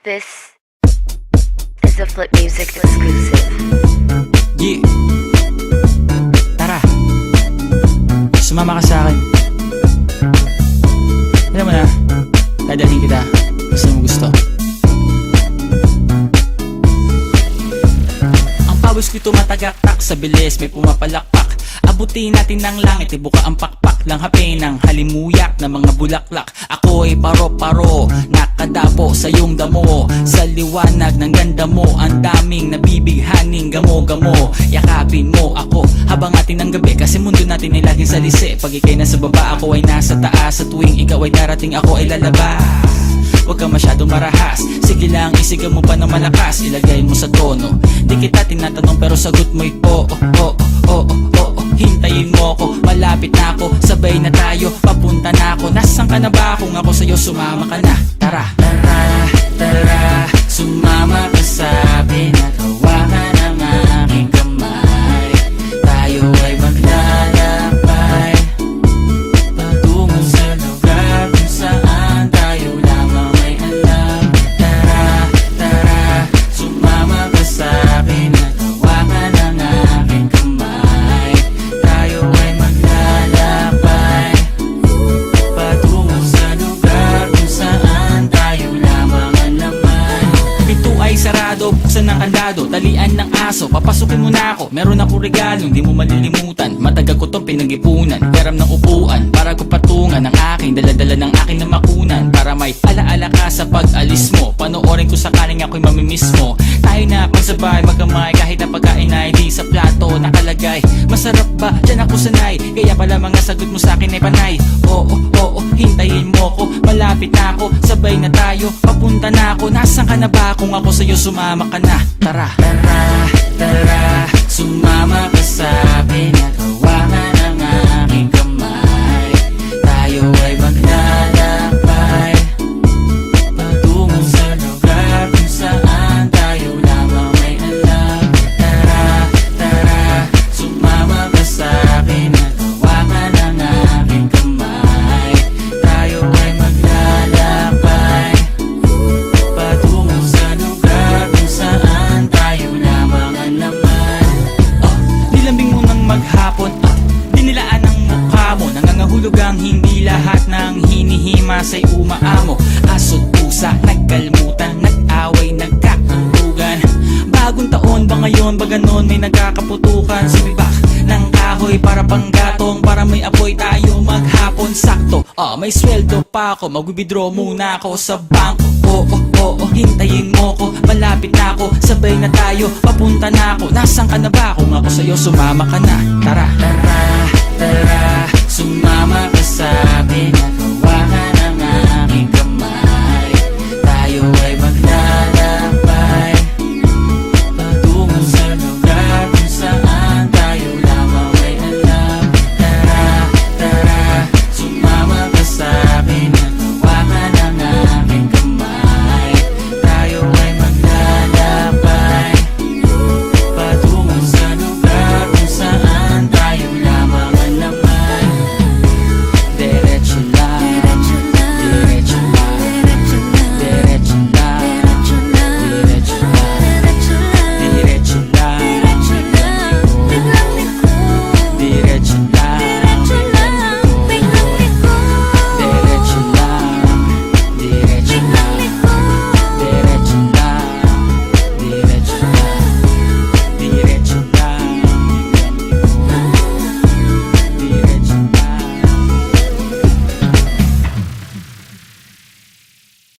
This is a Flip Music exclusive. Yeah. Tara. Sumama ka sa akin. Alam mo na, dadalhin kita. Gusto mo gusto. Ang pawis ko'y tumatagaktak sa bilis, may pumapalakpak. Abutin natin ng langit, ibuka ang pakpak lang hapin ng halimuyak na mga bulaklak. Ako ay paro-paro, nakadapo sa iyong damo. Sa liwanag ng ganda mo, ang daming nabibighaning gamo-gamo. Yakapin mo ako habang atin ng gabi, kasi mundo natin ay laging salisi. Pag ikay nasa baba, ako ay nasa taas. Sa tuwing ikaw ay darating, ako ay lalabas. Huwag ka masyadong marahas Sige lang, isigaw mo pa ng malakas Ilagay mo sa tono Di kita tinatanong pero sagot mo'y oo, oo, oo, oo, oo Hintayin mo ko, malapit na ako Sabay na tayo, papunta na ako. Nasaan ka na ba? Kung ako sa'yo, sumama ka na. Tara, tara, tara. Sumama ka sa at kandado Talian ng aso, papasukin mo na ako. Meron ako regalo, hindi mo malilimutan. Matagal ko tong pinag-ipunan. Peram ng upuan, para ko patungan Ang aking daladala ng aking na makunan Para may alaala ka sa pag-alis mo. Panoorin ko sakaling ako'y mamimiss mo. Tayo na pagsabay, magkamay Kahit na pagkain ay di sa plato nakalagay. Masarap ba? Diyan ako sanay. Kaya pala mga sagot mo sa akin ay panay. Oo, oo, hintayin mo ko. Malapit na ako, sabay na tayo. Papunta na ako, nasan ka na ba? Kung ako sa'yo sumama ka na. Tara, tara, tara Sumama ka sa akin lahat ng hinihima sa'y umaamo. Aso't pusa, nagkalmutan, nag-away, nagkakuntugan Bagong taon ba ngayon ba ganon may nagkakaputukan? Sumibak ng kahoy para panggatong Para may apoy tayo maghapon. Sakto Ah, may sweldo pa ako, mag-withdraw muna ako sa bangko Oo, oo, hintayin mo ko. Malapit na ako, sabay na tayo. Papunta na ako, nasan ka na ba? Kung ako sa'yo, sumama ka na. Tara, tara, tara. Sumama ka sa akin at